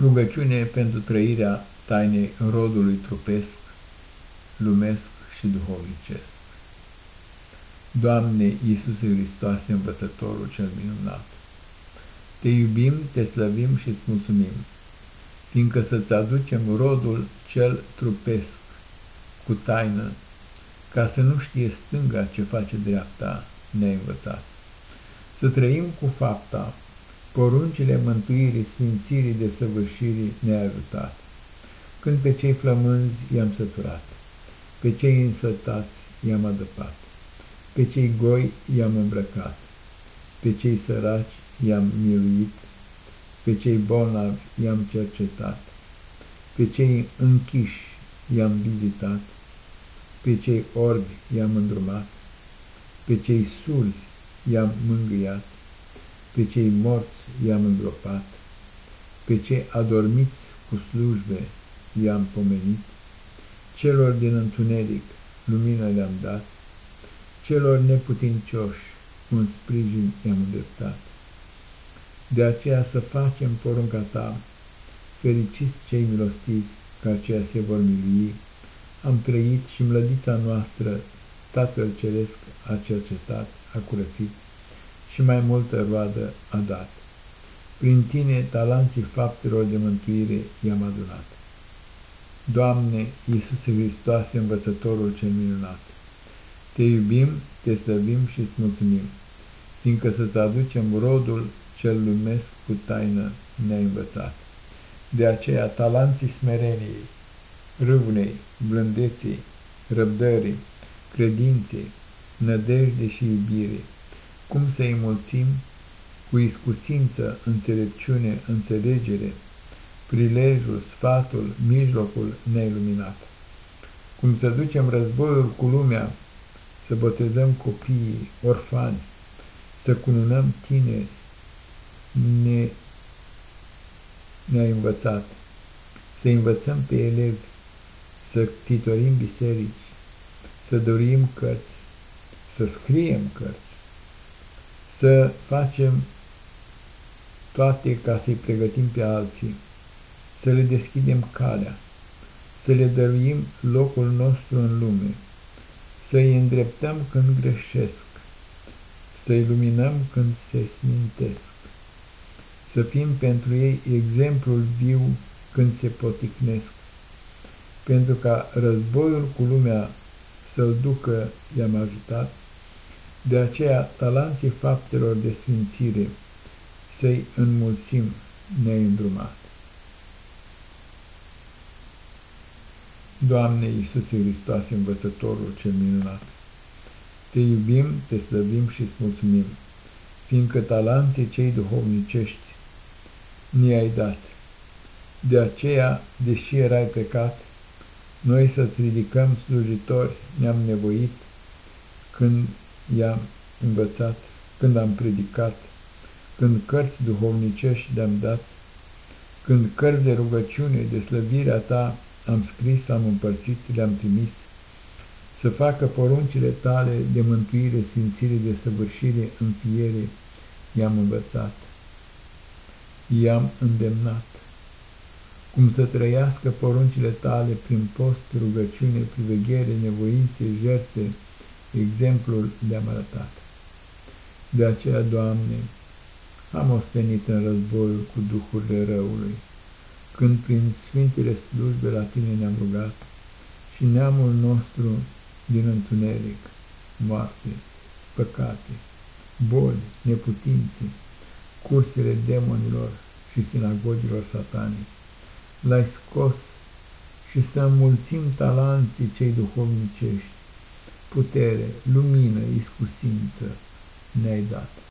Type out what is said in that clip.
Rugăciune pentru trăirea tainei rodului trupesc, lumesc și duhovnicesc. Doamne Iisuse Hristoase, Învățătorul cel minunat, Te iubim, Te slăvim și îți mulțumim, fiindcă să-ți aducem rodul cel trupesc cu taină, ca să nu știe stânga ce face dreapta, ne învățat. Să trăim cu fapta poruncile mântuirii, sfințirii, de săvârșirii ne-a ajutat. Când pe cei flămânzi i-am săturat, pe cei însătați i-am adăpat, pe cei goi i-am îmbrăcat, pe cei săraci i-am miluit, pe cei bolnavi i-am cercetat, pe cei închiși i-am vizitat, pe cei orbi i-am îndrumat, pe cei surzi i-am mângâiat, pe cei morți i-am îngropat, pe cei adormiți cu slujbe i-am pomenit, celor din întuneric lumină le-am dat, celor neputincioși un sprijin i-am îndreptat. De aceea să facem porunca ta, fericiți cei milostivi, că aceia se vor milui, am trăit și mlădița noastră, Tatăl Ceresc a cercetat, a curățit, și mai multă roadă a dat. Prin tine talanții faptelor de mântuire i-am adunat. Doamne, Iisuse Hristoase, Învățătorul cel minunat, Te iubim, Te slăbim și îți mulțumim, fiindcă să-ți aducem rodul cel lumesc cu taină ne-ai învățat. De aceea talanții smereniei, râvnei, blândeții, răbdării, credinței, nădejde și iubirii, cum să-i mulțim cu iscusință, înțelepciune, înțelegere, prilejul, sfatul, mijlocul neiluminat. Cum să ducem războiul cu lumea, să botezăm copiii, orfani, să cununăm tineri, ne, ne-a învățat, să învățăm pe elevi, să titorim biserici, să dorim cărți, să scriem cărți, să facem toate ca să-i pregătim pe alții, să le deschidem calea, să le dăruim locul nostru în lume, să-i îndreptăm când greșesc, să-i luminăm când se smintesc, să fim pentru ei exemplul viu când se poticnesc, pentru ca războiul cu lumea să-l ducă i-am ajutat, de aceea, talanții faptelor de sfințire să-i înmulțim neîndrumat. Doamne Iisuse Hristoase, Învățătorul cel minunat, Te iubim, Te slăvim și îți mulțumim, fiindcă talanții cei duhovnicești ni-ai dat. De aceea, deși erai pecat, noi să-ți ridicăm slujitori ne-am nevoit când i-am învățat, când am predicat, când cărți duhovnicești le-am dat, când cărți de rugăciune, de slăvirea ta am scris, am împărțit, le-am trimis, să facă poruncile tale de mântuire, sfințire, de săvârșire, înfiere, i-am învățat, i-am îndemnat, cum să trăiască poruncile tale prin post, rugăciune, priveghere, nevoințe, jertfe, exemplul le-am arătat. De aceea, Doamne, am ostenit în războiul cu duhurile răului, când prin sfintele slujbe la Tine ne-am rugat și neamul nostru din întuneric, moarte, păcate, boli, neputinții, cursele demonilor și sinagogilor satanii, l-ai scos și să înmulțim talanții cei duhovnicești, putere, lumină, iscusință ne-ai dat.